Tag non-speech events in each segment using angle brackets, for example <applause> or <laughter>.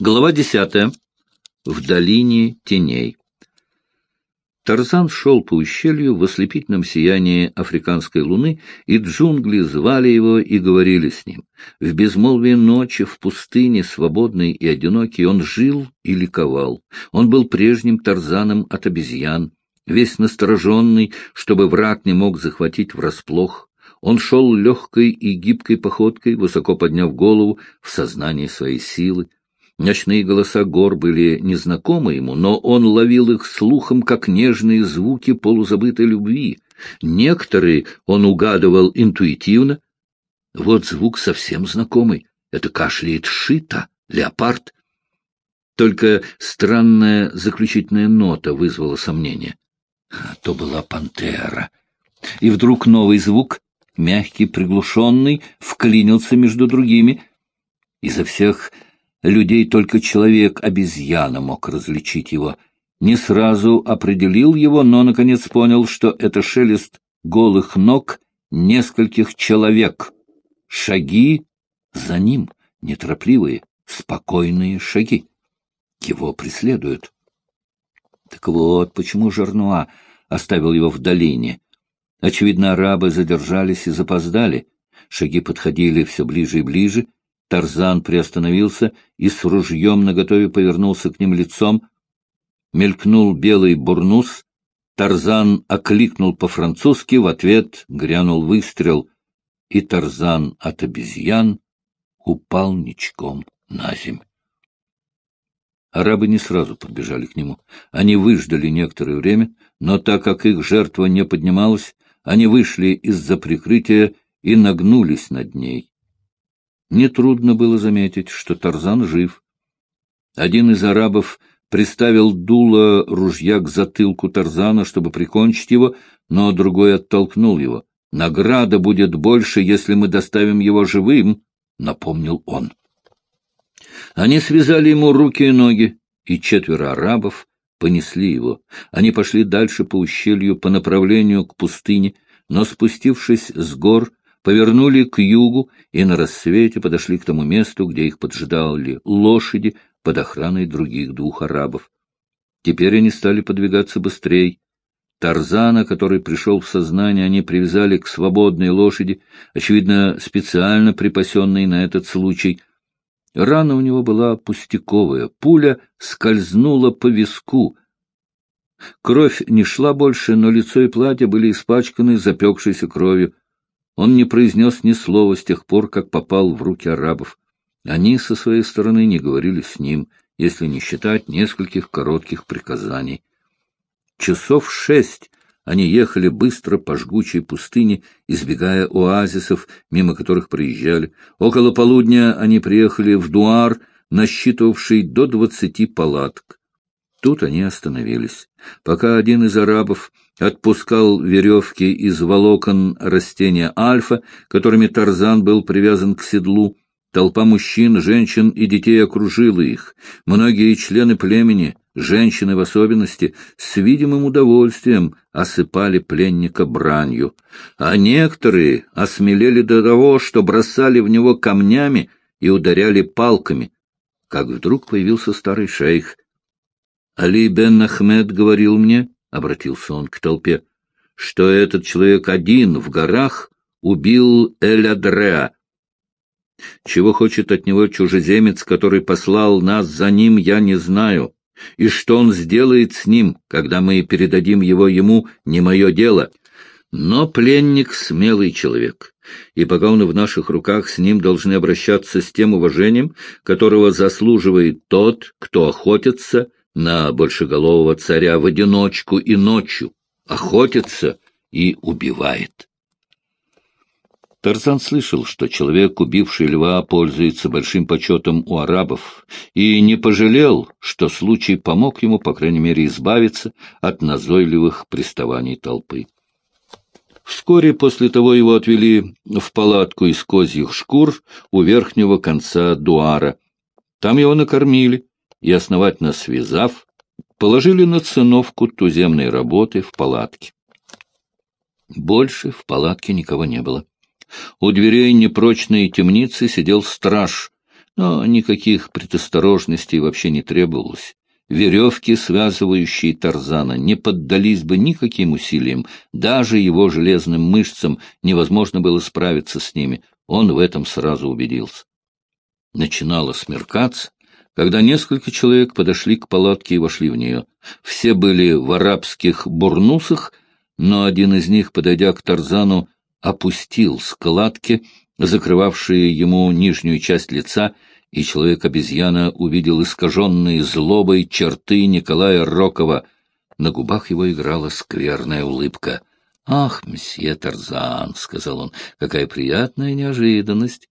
Глава десятая. В долине теней. Тарзан шел по ущелью в ослепительном сиянии африканской луны, и джунгли звали его и говорили с ним. В безмолвии ночи, в пустыне, свободный и одинокий, он жил и ликовал. Он был прежним Тарзаном от обезьян, весь настороженный, чтобы враг не мог захватить врасплох. Он шел легкой и гибкой походкой, высоко подняв голову в сознании своей силы. Ночные голоса гор были незнакомы ему, но он ловил их слухом, как нежные звуки полузабытой любви. Некоторые он угадывал интуитивно. Вот звук совсем знакомый. Это кашляет шита, леопард. Только странная заключительная нота вызвала сомнение. А, то была пантера. И вдруг новый звук, мягкий, приглушенный, вклинился между другими. Изо всех людей только человек-обезьяна мог различить его. Не сразу определил его, но, наконец, понял, что это шелест голых ног нескольких человек. Шаги за ним, неторопливые, спокойные шаги. Его преследуют. Так вот, почему Жернуа оставил его в долине. Очевидно, арабы задержались и запоздали. Шаги подходили все ближе и ближе, Тарзан приостановился и с ружьем наготове повернулся к ним лицом. Мелькнул белый бурнус. Тарзан окликнул по-французски, в ответ грянул выстрел, и Тарзан от обезьян упал ничком на землю. Арабы не сразу подбежали к нему. Они выждали некоторое время, но так как их жертва не поднималась, они вышли из-за прикрытия и нагнулись над ней. Нетрудно было заметить, что Тарзан жив. Один из арабов приставил дуло ружья к затылку Тарзана, чтобы прикончить его, но другой оттолкнул его. «Награда будет больше, если мы доставим его живым», — напомнил он. Они связали ему руки и ноги, и четверо арабов понесли его. Они пошли дальше по ущелью по направлению к пустыне, но, спустившись с гор, повернули к югу и на рассвете подошли к тому месту, где их поджидали лошади под охраной других двух арабов. Теперь они стали подвигаться быстрее. Тарзана, который пришел в сознание, они привязали к свободной лошади, очевидно, специально припасенной на этот случай. Рана у него была пустяковая, пуля скользнула по виску. Кровь не шла больше, но лицо и платье были испачканы запекшейся кровью. Он не произнес ни слова с тех пор, как попал в руки арабов. Они со своей стороны не говорили с ним, если не считать нескольких коротких приказаний. Часов шесть они ехали быстро по жгучей пустыне, избегая оазисов, мимо которых проезжали. Около полудня они приехали в Дуар, насчитывавший до двадцати палаток. Тут они остановились. Пока один из арабов отпускал веревки из волокон растения альфа, которыми Тарзан был привязан к седлу. Толпа мужчин, женщин и детей окружила их. Многие члены племени, женщины в особенности, с видимым удовольствием осыпали пленника бранью. А некоторые осмелели до того, что бросали в него камнями и ударяли палками. Как вдруг появился старый шейх. Али бен Ахмед говорил мне, — обратился он к толпе, — что этот человек один в горах убил Эль-Адреа. Чего хочет от него чужеземец, который послал нас за ним, я не знаю. И что он сделает с ним, когда мы передадим его ему, не мое дело. Но пленник — смелый человек, и пока он в наших руках, с ним должны обращаться с тем уважением, которого заслуживает тот, кто охотится на большеголового царя в одиночку и ночью, охотится и убивает. Тарзан слышал, что человек, убивший льва, пользуется большим почетом у арабов, и не пожалел, что случай помог ему, по крайней мере, избавиться от назойливых приставаний толпы. Вскоре после того его отвели в палатку из козьих шкур у верхнего конца дуара. Там его накормили, и, основательно связав, положили на циновку туземной работы в палатке. Больше в палатке никого не было. У дверей непрочной темницы сидел страж, Но никаких предосторожностей вообще не требовалось. Веревки, связывающие Тарзана, не поддались бы никаким усилиям. Даже его железным мышцам невозможно было справиться с ними. Он в этом сразу убедился. Начинало смеркаться, когда несколько человек подошли к палатке и вошли в нее. Все были в арабских бурнусах, но один из них, подойдя к Тарзану, опустил складки, закрывавшие ему нижнюю часть лица, и человек-обезьяна увидел искаженные злобой черты Николая Рокова. На губах его играла скверная улыбка. — Ах, мсье Тарзан, — сказал он, — какая приятная неожиданность!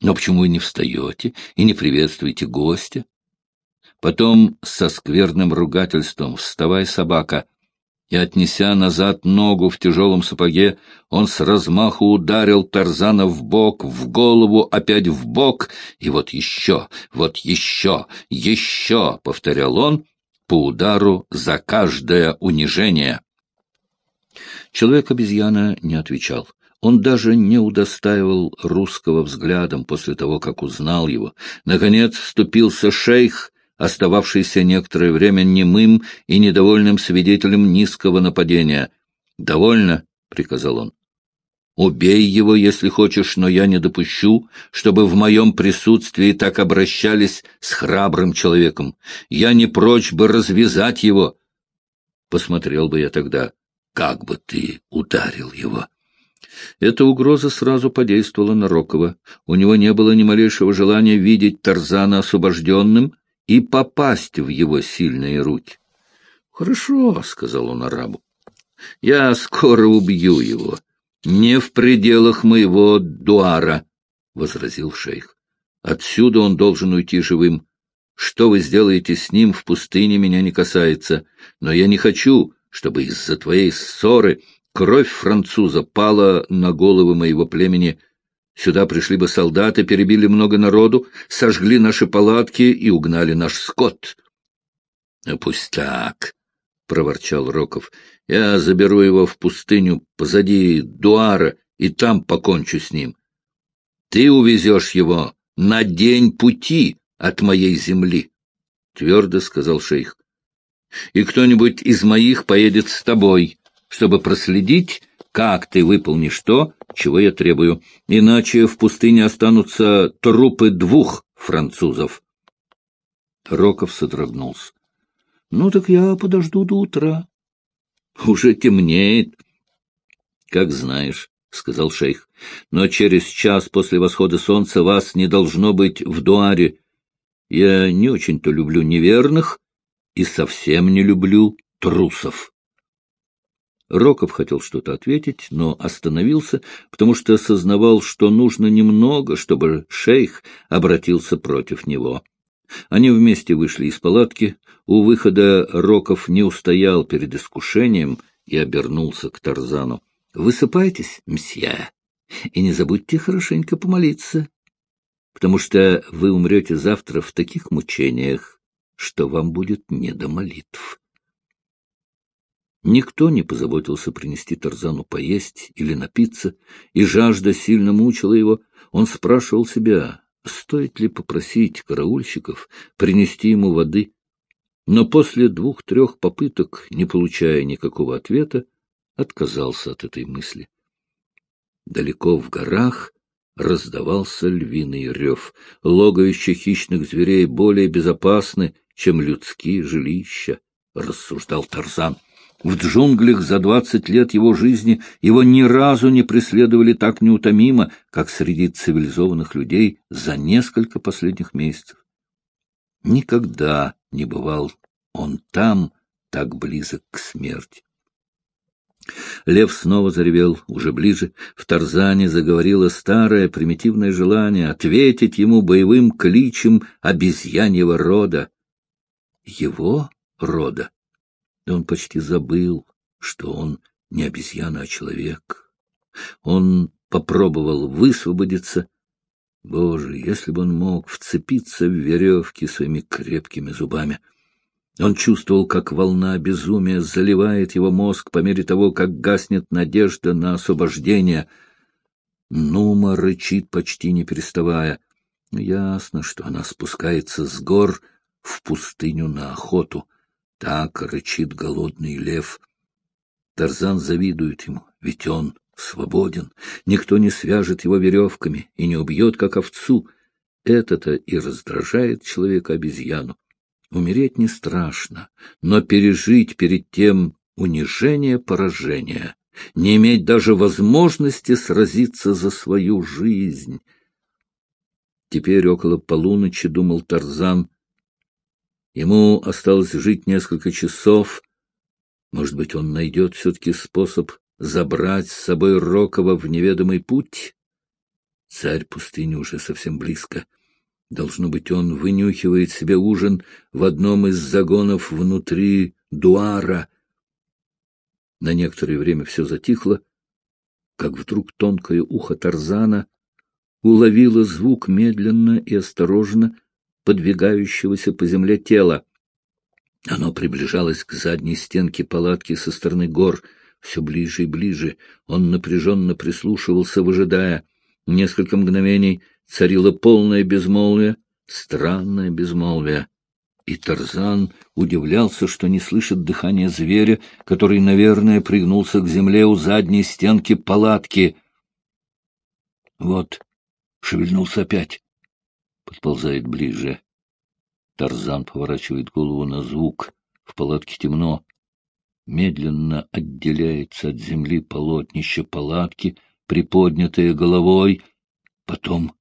Но почему вы не встаете и не приветствуете гостя? Потом со скверным ругательством «Вставай, собака!» и, отнеся назад ногу в тяжелом сапоге, он с размаху ударил Тарзана в бок, в голову, опять в бок, и вот еще, вот еще, еще, — повторял он, по удару за каждое унижение. Человек-обезьяна не отвечал. Он даже не удостаивал русского взглядом после того, как узнал его. Наконец вступился шейх, остававшийся некоторое время немым и недовольным свидетелем низкого нападения. «Довольно», — приказал он. «Убей его, если хочешь, но я не допущу, чтобы в моем присутствии так обращались с храбрым человеком. Я не прочь бы развязать его». Посмотрел бы я тогда, как бы ты ударил его. Эта угроза сразу подействовала на Рокова. У него не было ни малейшего желания видеть Тарзана освобожденным и попасть в его сильные руки. — Хорошо, — сказал он арабу, — я скоро убью его. Не в пределах моего дуара, — возразил шейх. Отсюда он должен уйти живым. Что вы сделаете с ним в пустыне, меня не касается. Но я не хочу, чтобы из-за твоей ссоры кровь француза пала на головы моего племени Сюда пришли бы солдаты, перебили много народу, сожгли наши палатки и угнали наш скот. — Пусть так, — проворчал Роков. — Я заберу его в пустыню позади Дуара и там покончу с ним. Ты увезешь его на день пути от моей земли, — твердо сказал шейх. — И кто-нибудь из моих поедет с тобой, чтобы проследить, как ты выполнишь то, чего я требую, иначе в пустыне останутся трупы двух французов. Роков содрогнулся. — Ну так я подожду до утра. — Уже темнеет. — Как знаешь, — сказал шейх. — Но через час после восхода солнца вас не должно быть в дуаре. Я не очень-то люблю неверных и совсем не люблю трусов. Роков хотел что-то ответить, но остановился, потому что осознавал, что нужно немного, чтобы шейх обратился против него. Они вместе вышли из палатки. У выхода Роков не устоял перед искушением и обернулся к Тарзану. — Высыпайтесь, мсье, и не забудьте хорошенько помолиться, потому что вы умрете завтра в таких мучениях, что вам будет не до молитв. Никто не позаботился принести Тарзану поесть или напиться, и жажда сильно мучила его. Он спрашивал себя, стоит ли попросить караульщиков принести ему воды. Но после двух-трех попыток, не получая никакого ответа, отказался от этой мысли. Далеко в горах раздавался львиный рев. Логовища хищных зверей более безопасны, чем людские жилища, — рассуждал Тарзан. В джунглях за двадцать лет его жизни его ни разу не преследовали так неутомимо, как среди цивилизованных людей за несколько последних месяцев. Никогда не бывал он там так близок к смерти. Лев снова заревел, уже ближе. В Тарзане заговорило старое примитивное желание ответить ему боевым кличем обезьяньего рода. Его рода и он почти забыл, что он не обезьяна, а человек. Он попробовал высвободиться. Боже, если бы он мог вцепиться в веревки своими крепкими зубами! Он чувствовал, как волна безумия заливает его мозг по мере того, как гаснет надежда на освобождение. Нума рычит, почти не переставая. Ясно, что она спускается с гор в пустыню на охоту. Так рычит голодный лев. Тарзан завидует ему, ведь он свободен. Никто не свяжет его веревками и не убьет, как овцу. Это-то и раздражает человека-обезьяну. Умереть не страшно, но пережить перед тем унижение поражения, не иметь даже возможности сразиться за свою жизнь. Теперь около полуночи думал Тарзан. Ему осталось жить несколько часов. Может быть, он найдет все-таки способ забрать с собой Рокова в неведомый путь? Царь пустыни уже совсем близко. Должно быть, он вынюхивает себе ужин в одном из загонов внутри дуара. На некоторое время все затихло, как вдруг тонкое ухо Тарзана уловило звук медленно и осторожно подвигающегося по земле тела. Оно приближалось к задней стенке палатки со стороны гор, все ближе и ближе. Он напряженно прислушивался, выжидая. Несколько мгновений — царило полное безмолвие, странное безмолвие. И Тарзан удивлялся, что не слышит дыхания зверя, который, наверное, пригнулся к земле у задней стенки палатки. Вот, шевельнулся опять. Подползает ближе. Тарзан поворачивает голову на звук. В палатке темно. Медленно отделяется от земли полотнище палатки, приподнятое головой. Потом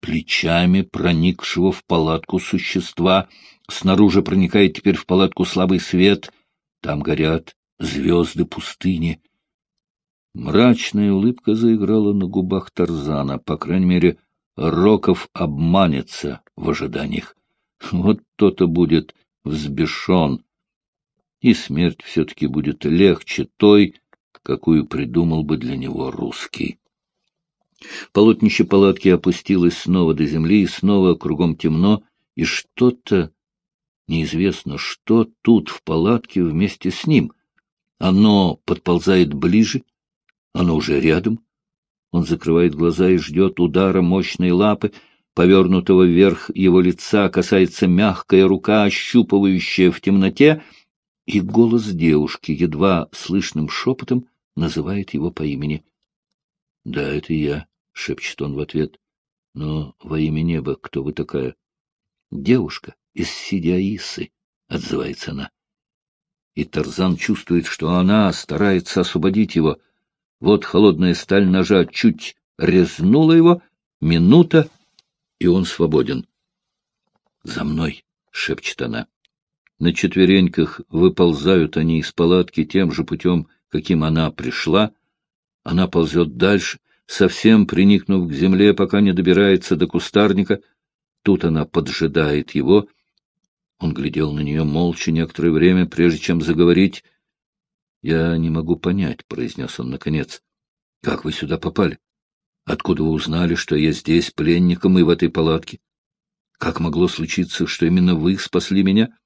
плечами проникшего в палатку существа. Снаружи проникает теперь в палатку слабый свет. Там горят звезды пустыни. Мрачная улыбка заиграла на губах Тарзана. По крайней мере, Роков обманется в ожиданиях. Вот то-то будет взбешен. И смерть все-таки будет легче той, какую придумал бы для него русский. Полотнище палатки опустилось снова до земли, и снова кругом темно, и что-то, неизвестно что, тут в палатке вместе с ним. Оно подползает ближе, оно уже рядом. Он закрывает глаза и ждет удара мощной лапы, повернутого вверх его лица, касается мягкая рука, ощупывающая в темноте, и голос девушки, едва слышным шепотом, называет его по имени. — Да, это я. — шепчет он в ответ. — Но во имя неба кто вы такая? — Девушка из Сидиаисы, — отзывается она. И Тарзан чувствует, что она старается освободить его. Вот холодная сталь ножа чуть резнула его, минута, и он свободен. — За мной, — шепчет она. На четвереньках выползают они из палатки тем же путем, каким она пришла. Она ползет дальше — совсем приникнув к земле, пока не добирается до кустарника. Тут она поджидает его. Он глядел на нее молча некоторое время, прежде чем заговорить. — Я не могу понять, — произнес он наконец. — Как вы сюда попали? Откуда вы узнали, что я здесь пленником и в этой палатке? Как могло случиться, что именно вы спасли меня?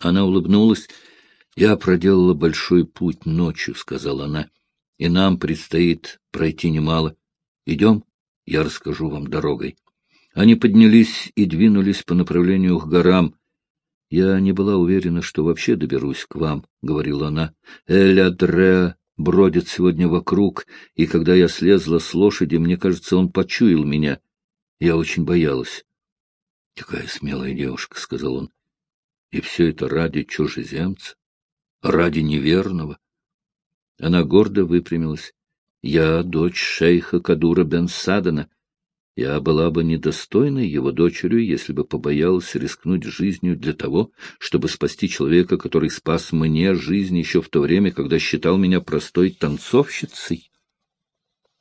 Она улыбнулась. — Я проделала большой путь ночью, — сказала она и нам предстоит пройти немало. Идем, я расскажу вам дорогой. Они поднялись и двинулись по направлению к горам. — Я не была уверена, что вообще доберусь к вам, — говорила она. — Эль-Адре бродит сегодня вокруг, и когда я слезла с лошади, мне кажется, он почуял меня. Я очень боялась. — Какая смелая девушка, — сказал он. — И все это ради чужеземца, ради неверного. Она гордо выпрямилась. «Я дочь шейха Кадура бен Садана. Я была бы недостойной его дочерью, если бы побоялась рискнуть жизнью для того, чтобы спасти человека, который спас мне жизнь еще в то время, когда считал меня простой танцовщицей».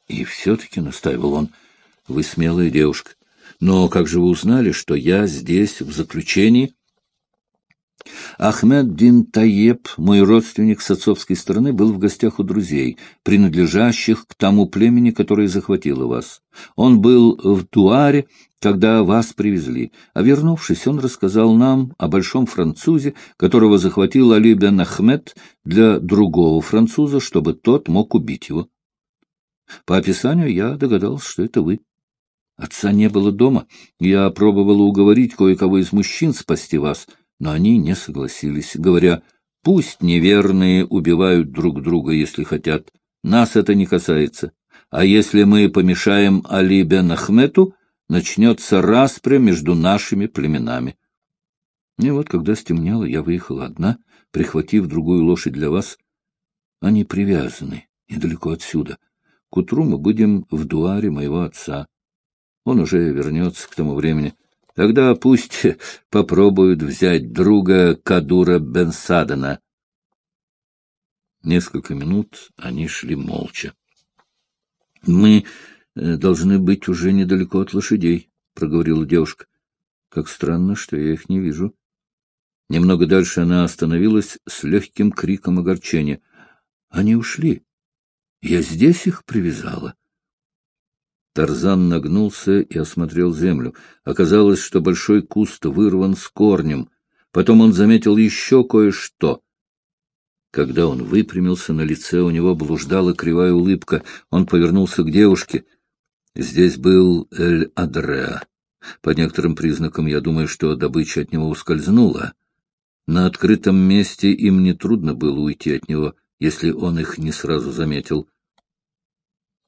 «И все-таки», — настаивал он, — «вы смелая девушка. Но как же вы узнали, что я здесь, в заключении?» Ахмед Дин Таеб, мой родственник с отцовской стороны, был в гостях у друзей, принадлежащих к тому племени, которое захватило вас. Он был в Туаре, когда вас привезли, а вернувшись, он рассказал нам о большом французе, которого захватил Али бен Ахмед для другого француза, чтобы тот мог убить его. По описанию я догадался, что это вы. Отца не было дома. Я пробовала уговорить кое-кого из мужчин спасти вас, но они не согласились, говоря, пусть неверные убивают друг друга, если хотят. Нас это не касается. А если мы помешаем Али бен Ахмету, начнется распря между нашими племенами. И вот, когда стемнело, я выехала одна, прихватив другую лошадь для вас. Они привязаны недалеко отсюда. К утру мы будем в дуаре моего отца. Он уже вернется к тому времени. Тогда пусть попробуют взять друга Кадура Бенсадена. Несколько минут они шли молча. — Мы э, должны быть уже недалеко от лошадей, — проговорила девушка. — Как странно, что я их не вижу. Немного дальше она остановилась с легким криком огорчения. — Они ушли. Я здесь их привязала. — Тарзан нагнулся и осмотрел землю. Оказалось, что большой куст вырван с корнем. Потом он заметил еще кое-что. Когда он выпрямился, на лице у него блуждала кривая улыбка. Он повернулся к девушке. Здесь был Эль-Адреа. По некоторым признакам я думаю, что добыча от него ускользнула. На открытом месте им нетрудно было уйти от него, если он их не сразу заметил.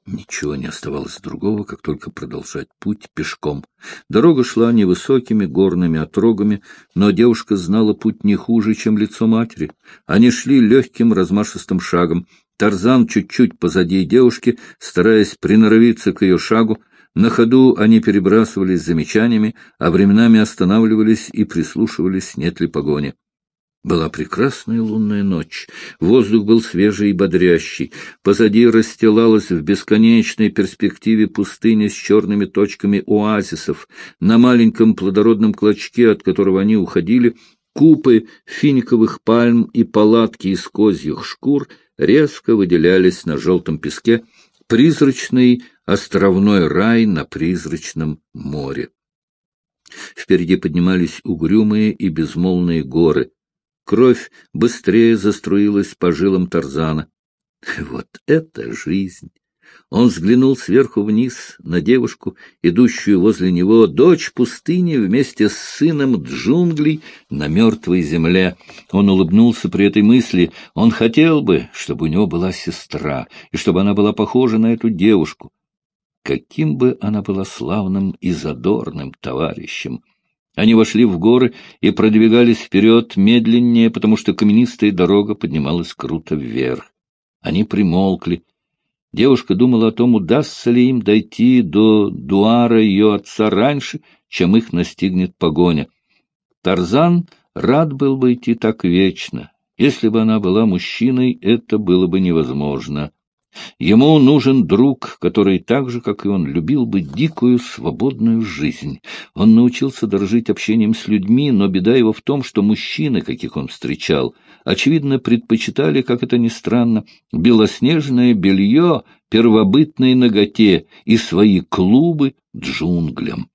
Ничего не оставалось другого, как только продолжать путь пешком. Дорога шла невысокими горными отрогами, но девушка знала путь не хуже, чем лицо матери. Они шли легким размашистым шагом. Тарзан чуть-чуть позади девушки, стараясь приноровиться к ее шагу. На ходу они перебрасывались замечаниями, а временами останавливались и прислушивались, нет ли погони. Была прекрасная лунная ночь, воздух был свежий и бодрящий, позади расстилалась в бесконечной перспективе пустыня с черными точками оазисов, на маленьком плодородном клочке, от которого они уходили, купы финиковых пальм и палатки из козьих шкур резко выделялись на желтом песке, призрачный островной рай на призрачном море. Впереди поднимались угрюмые и безмолвные горы — Кровь быстрее заструилась по жилам Тарзана. <laughs> Вот это жизнь! Он взглянул сверху вниз на девушку, идущую возле него, дочь пустыни вместе с сыном джунглей на мертвой земле. Он улыбнулся при этой мысли. Он хотел бы, чтобы у него была сестра, и чтобы она была похожа на эту девушку. Каким бы она была славным и задорным товарищем! Они вошли в горы и продвигались вперед медленнее, потому что каменистая дорога поднималась круто вверх. Они примолкли. Девушка думала о том, удастся ли им дойти до дуара ее отца раньше, чем их настигнет погоня. Тарзан рад был бы идти так вечно. Если бы она была мужчиной, это было бы невозможно. Ему нужен друг, который так же, как и он, любил бы дикую свободную жизнь. Он научился дорожить общением с людьми, но беда его в том, что мужчины, каких он встречал, очевидно, предпочитали, как это ни странно, белоснежное белье первобытной ноготе и свои клубы джунглям.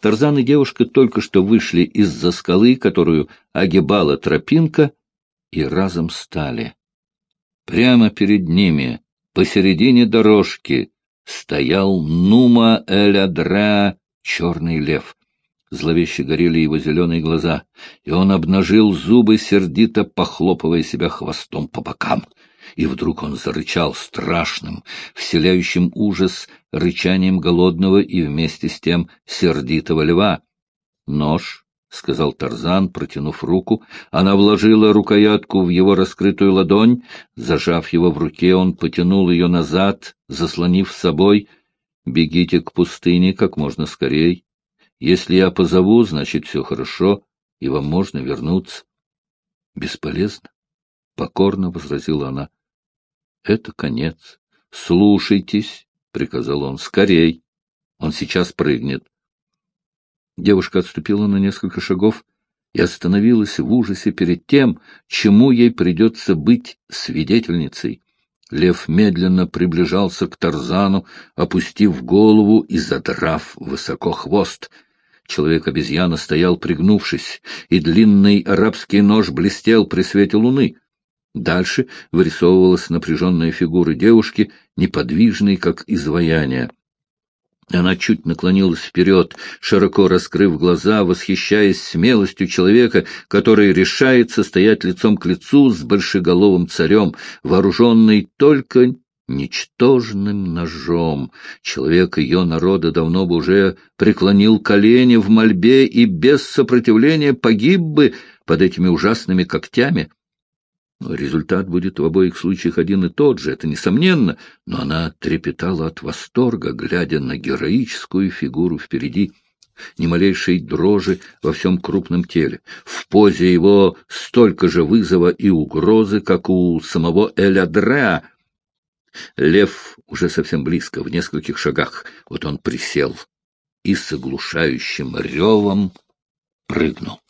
Тарзан и девушка только что вышли из-за скалы, которую огибала тропинка, и разом стали — Прямо перед ними, посередине дорожки, стоял Нума Эль-Адра, черный лев. Зловеще горели его зеленые глаза, и он обнажил зубы, сердито похлопывая себя хвостом по бокам. И вдруг он зарычал страшным, вселяющим ужас рычанием голодного и вместе с тем сердитого льва. Нож — сказал Тарзан, протянув руку. Она вложила рукоятку в его раскрытую ладонь. Зажав его в руке, он потянул ее назад, заслонив с собой. «Бегите к пустыне как можно скорей. Если я позову, значит, все хорошо, и вам можно вернуться». «Бесполезно», — покорно возразила она. «Это конец. Слушайтесь», — приказал он, — «скорей. Он сейчас прыгнет». Девушка отступила на несколько шагов и остановилась в ужасе перед тем, чему ей придется быть свидетельницей. Лев медленно приближался к Тарзану, опустив голову и задрав высоко хвост. Человек-обезьяна стоял пригнувшись, и длинный арабский нож блестел при свете луны. Дальше вырисовывалась напряженная фигура девушки, неподвижной, как изваяние. Она чуть наклонилась вперед, широко раскрыв глаза, восхищаясь смелостью человека, который решается стоять лицом к лицу с большеголовым царем, вооруженный только ничтожным ножом. Человек ее народа давно бы уже преклонил колени в мольбе и без сопротивления погиб бы под этими ужасными когтями. Результат будет в обоих случаях один и тот же, это несомненно, но она трепетала от восторга, глядя на героическую фигуру впереди, ни малейшей дрожи во всем крупном теле. В позе его столько же вызова и угрозы, как у самого Элядреа. Лев уже совсем близко, в нескольких шагах. Вот он присел и с оглушающим ревом прыгнул.